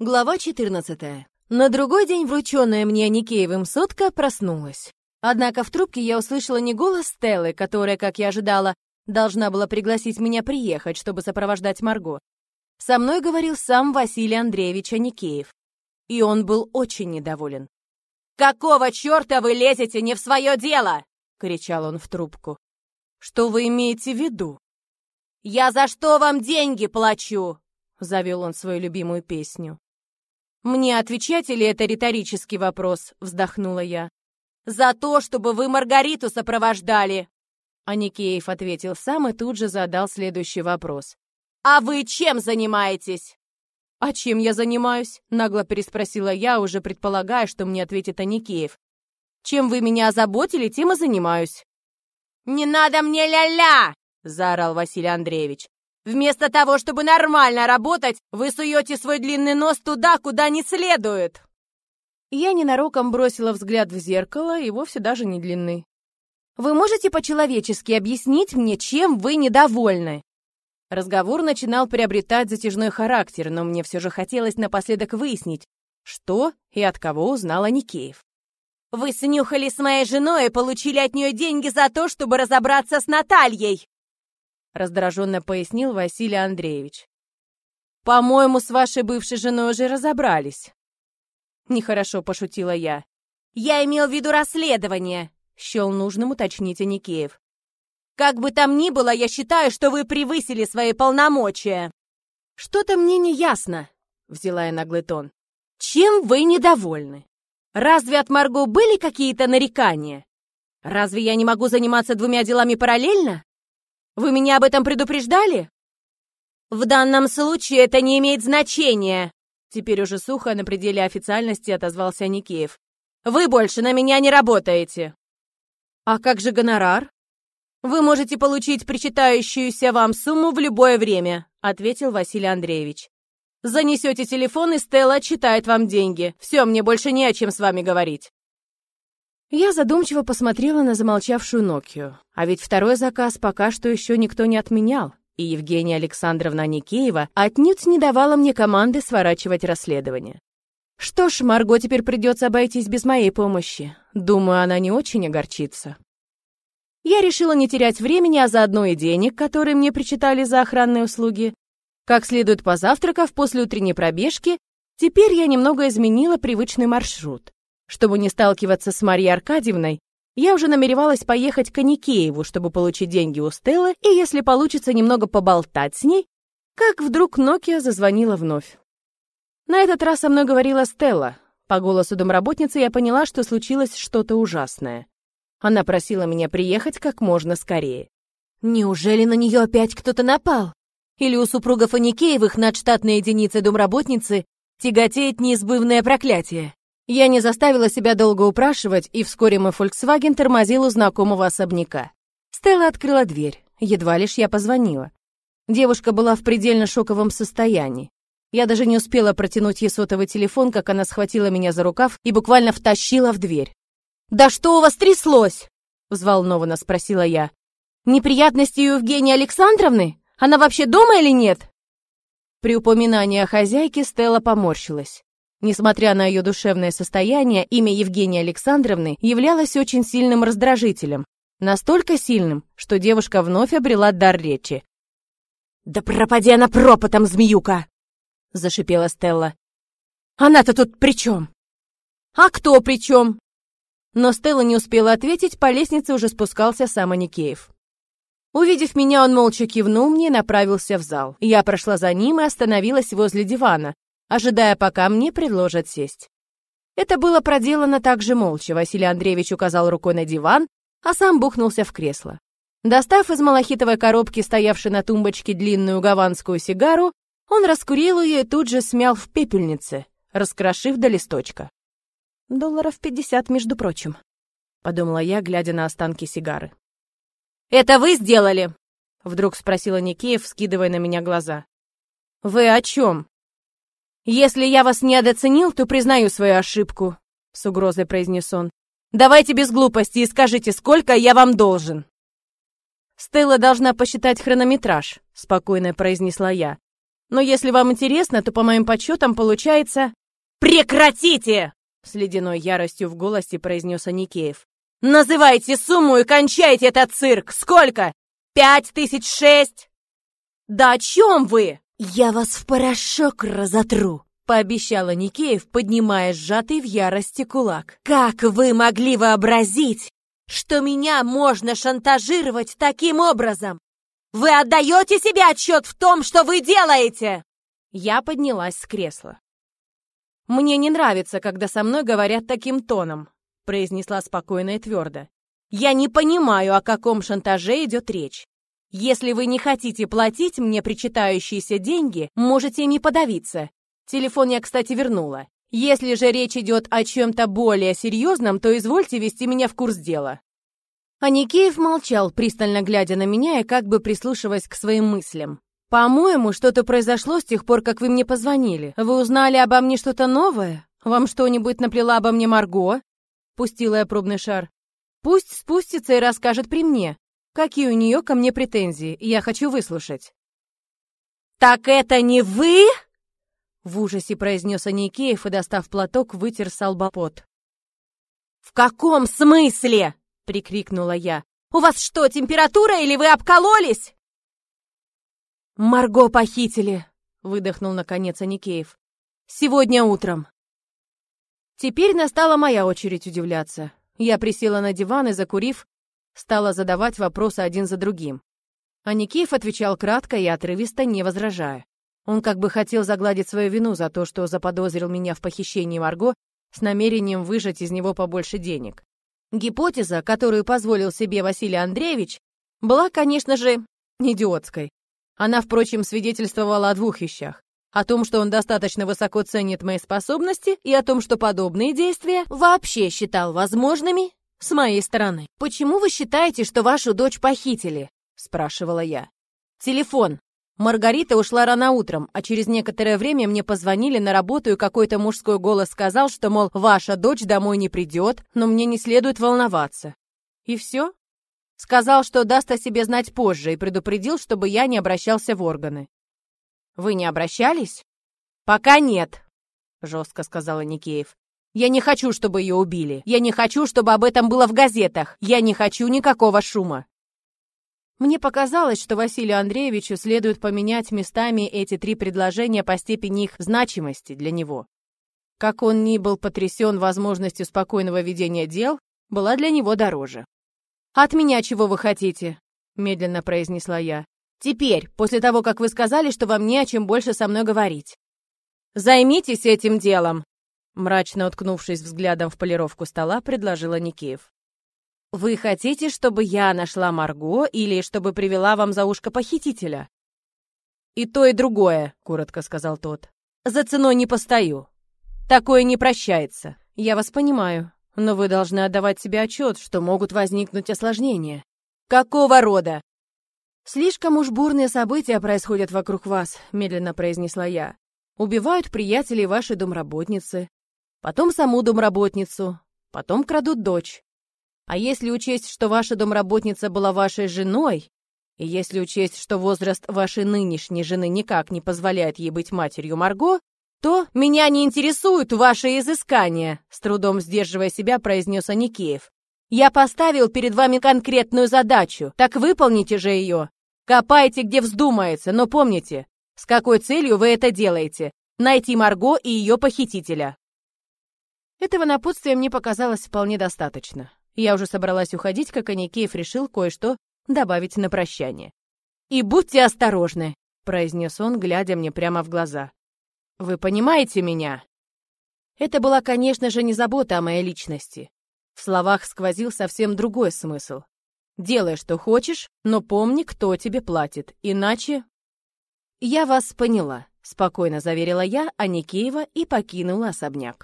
Глава 14. На другой день врученная мне Никеевым сотка проснулась. Однако в трубке я услышала не голос Стеллы, которая, как я ожидала, должна была пригласить меня приехать, чтобы сопровождать Марго. Со мной говорил сам Василий Андреевич Аникеев. И он был очень недоволен. «Какого черта вы лезете не в свое дело?» — кричал он в трубку. «Что вы имеете в виду?» «Я за что вам деньги плачу?» — завел он свою любимую песню. «Мне отвечать или это риторический вопрос?» — вздохнула я. «За то, чтобы вы Маргариту сопровождали!» Аникеев ответил сам и тут же задал следующий вопрос. «А вы чем занимаетесь?» «А чем я занимаюсь?» — нагло переспросила я, уже предполагая, что мне ответит Аникеев. «Чем вы меня озаботили, тем и занимаюсь». «Не надо мне ля-ля!» — заорал Василий Андреевич. Вместо того, чтобы нормально работать, вы суете свой длинный нос туда, куда не следует!» Я ненароком бросила взгляд в зеркало, и вовсе даже не длинный. «Вы можете по-человечески объяснить мне, чем вы недовольны?» Разговор начинал приобретать затяжной характер, но мне все же хотелось напоследок выяснить, что и от кого узнала Никеев. «Вы снюхали с моей женой и получили от нее деньги за то, чтобы разобраться с Натальей!» Раздраженно пояснил Василий Андреевич. По-моему, с вашей бывшей женой уже разобрались. Нехорошо пошутила я. Я имел в виду расследование, счел нужным уточнить Аникеев. Как бы там ни было, я считаю, что вы превысили свои полномочия. Что-то мне не ясно, взяла я наглый тон. Чем вы недовольны? Разве от Марго были какие-то нарекания? Разве я не могу заниматься двумя делами параллельно? Вы меня об этом предупреждали? В данном случае это не имеет значения. Теперь уже сухо на пределе официальности отозвался Никеев. Вы больше на меня не работаете. А как же гонорар? Вы можете получить причитающуюся вам сумму в любое время, ответил Василий Андреевич. Занесете телефон, и Стелла отчитает вам деньги. Все, мне больше не о чем с вами говорить. Я задумчиво посмотрела на замолчавшую Нокию. А ведь второй заказ пока что еще никто не отменял. И Евгения Александровна Никеева отнюдь не давала мне команды сворачивать расследование. Что ж, Марго теперь придется обойтись без моей помощи. Думаю, она не очень огорчится. Я решила не терять времени, а заодно и денег, которые мне причитали за охранные услуги. Как следует позавтракав после утренней пробежки, теперь я немного изменила привычный маршрут. Чтобы не сталкиваться с Марьей Аркадьевной, я уже намеревалась поехать к Аникееву, чтобы получить деньги у Стеллы и, если получится, немного поболтать с ней, как вдруг Нокия зазвонила вновь. На этот раз со мной говорила Стелла. По голосу домработницы я поняла, что случилось что-то ужасное. Она просила меня приехать как можно скорее. Неужели на нее опять кто-то напал? Или у супругов Аникеевых над штатной единицей домработницы тяготеет неизбывное проклятие? Я не заставила себя долго упрашивать, и вскоре мой Volkswagen тормозил у знакомого особняка. Стелла открыла дверь. Едва лишь я позвонила. Девушка была в предельно шоковом состоянии. Я даже не успела протянуть ей сотовый телефон, как она схватила меня за рукав и буквально втащила в дверь. «Да что у вас тряслось?» — взволнованно спросила я. «Неприятности у Евгении Александровны? Она вообще дома или нет?» При упоминании о хозяйке Стелла поморщилась. Несмотря на ее душевное состояние, имя Евгении Александровны являлось очень сильным раздражителем. Настолько сильным, что девушка вновь обрела дар речи. «Да пропади она пропотом, змеюка!» — зашипела Стелла. «Она-то тут при чем?» «А кто при чем?» Но Стелла не успела ответить, по лестнице уже спускался сам Аникеев. Увидев меня, он молча кивнул мне и направился в зал. Я прошла за ним и остановилась возле дивана, ожидая, пока мне предложат сесть. Это было проделано так же молча. Василий Андреевич указал рукой на диван, а сам бухнулся в кресло. Достав из малахитовой коробки, стоявшей на тумбочке, длинную гаванскую сигару, он раскурил ее и тут же смял в пепельнице, раскрошив до листочка. «Долларов пятьдесят, между прочим», — подумала я, глядя на останки сигары. «Это вы сделали?» — вдруг спросила Никеев, скидывая на меня глаза. «Вы о чем?» «Если я вас не недооценил, то признаю свою ошибку», — с угрозой произнес он. «Давайте без глупости и скажите, сколько я вам должен». «Стелла должна посчитать хронометраж», — спокойно произнесла я. Но если вам интересно, то по моим подсчетам получается... Прекратите! С ледяной яростью в голосе произнес Аникеев. Называйте сумму и кончайте этот цирк! Сколько? Пять тысяч шесть? Да о чем вы? Я вас в порошок разотру! Пообещала Никеев, поднимая сжатый в ярости кулак. «Как вы могли вообразить, что меня можно шантажировать таким образом? Вы отдаете себе отчет в том, что вы делаете?» Я поднялась с кресла. «Мне не нравится, когда со мной говорят таким тоном», произнесла спокойно и твердо. «Я не понимаю, о каком шантаже идет речь. Если вы не хотите платить мне причитающиеся деньги, можете ими подавиться. Телефон я, кстати, вернула. Если же речь идет о чем-то более серьезном, то извольте вести меня в курс дела». Аникеев молчал, пристально глядя на меня и как бы прислушиваясь к своим мыслям. «По-моему, что-то произошло с тех пор, как вы мне позвонили. Вы узнали обо мне что-то новое? Вам что-нибудь наплела обо мне Марго?» Пустила я пробный шар. «Пусть спустится и расскажет при мне. Какие у нее ко мне претензии? Я хочу выслушать». «Так это не вы?» В ужасе произнес Аникеев и, достав платок, вытер с «В каком смысле?» — прикрикнула я. «У вас что, температура или вы обкололись?» «Марго похитили!» — выдохнул наконец Аникеев. «Сегодня утром». Теперь настала моя очередь удивляться. Я присела на диван и, закурив, стала задавать вопросы один за другим. Аникеев отвечал кратко и отрывисто, не возражая. Он как бы хотел загладить свою вину за то, что заподозрил меня в похищении Марго с намерением выжать из него побольше денег. Гипотеза, которую позволил себе Василий Андреевич, была, конечно же, идиотской. Она, впрочем, свидетельствовала о двух вещах. О том, что он достаточно высоко ценит мои способности, и о том, что подобные действия вообще считал возможными с моей стороны. «Почему вы считаете, что вашу дочь похитили?» – спрашивала я. «Телефон. Маргарита ушла рано утром, а через некоторое время мне позвонили на работу, и какой-то мужской голос сказал, что, мол, ваша дочь домой не придет, но мне не следует волноваться. И все? Сказал, что даст о себе знать позже, и предупредил, чтобы я не обращался в органы. Вы не обращались? Пока нет, жестко сказала Никеев. Я не хочу, чтобы ее убили. Я не хочу, чтобы об этом было в газетах. Я не хочу никакого шума. Мне показалось, что Василию Андреевичу следует поменять местами эти три предложения по степени их значимости для него. Как он ни был потрясен возможностью спокойного ведения дел, была для него дороже. «От меня чего вы хотите?» – медленно произнесла я. «Теперь, после того, как вы сказали, что вам не о чем больше со мной говорить». «Займитесь этим делом!» Мрачно уткнувшись взглядом в полировку стола, предложила Никеев. «Вы хотите, чтобы я нашла Марго или чтобы привела вам за ушко похитителя?» «И то, и другое», — коротко сказал тот. «За ценой не постою. Такое не прощается. Я вас понимаю, но вы должны отдавать себе отчет, что могут возникнуть осложнения. Какого рода?» «Слишком уж бурные события происходят вокруг вас», — медленно произнесла я. «Убивают приятелей вашей домработницы, потом саму домработницу, потом крадут дочь. А если учесть, что ваша домработница была вашей женой, и если учесть, что возраст вашей нынешней жены никак не позволяет ей быть матерью Марго, то меня не интересуют ваши изыскания, с трудом сдерживая себя, произнес Аникеев. Я поставил перед вами конкретную задачу, так выполните же ее. Копайте, где вздумается, но помните, с какой целью вы это делаете. Найти Марго и ее похитителя. Этого напутствия мне показалось вполне достаточно. Я уже собралась уходить, как Аникеев решил кое-что добавить на прощание. «И будьте осторожны», — произнес он, глядя мне прямо в глаза. «Вы понимаете меня?» Это была, конечно же, не забота о моей личности. В словах сквозил совсем другой смысл. «Делай, что хочешь, но помни, кто тебе платит, иначе...» «Я вас поняла», — спокойно заверила я Аникеева и покинула особняк.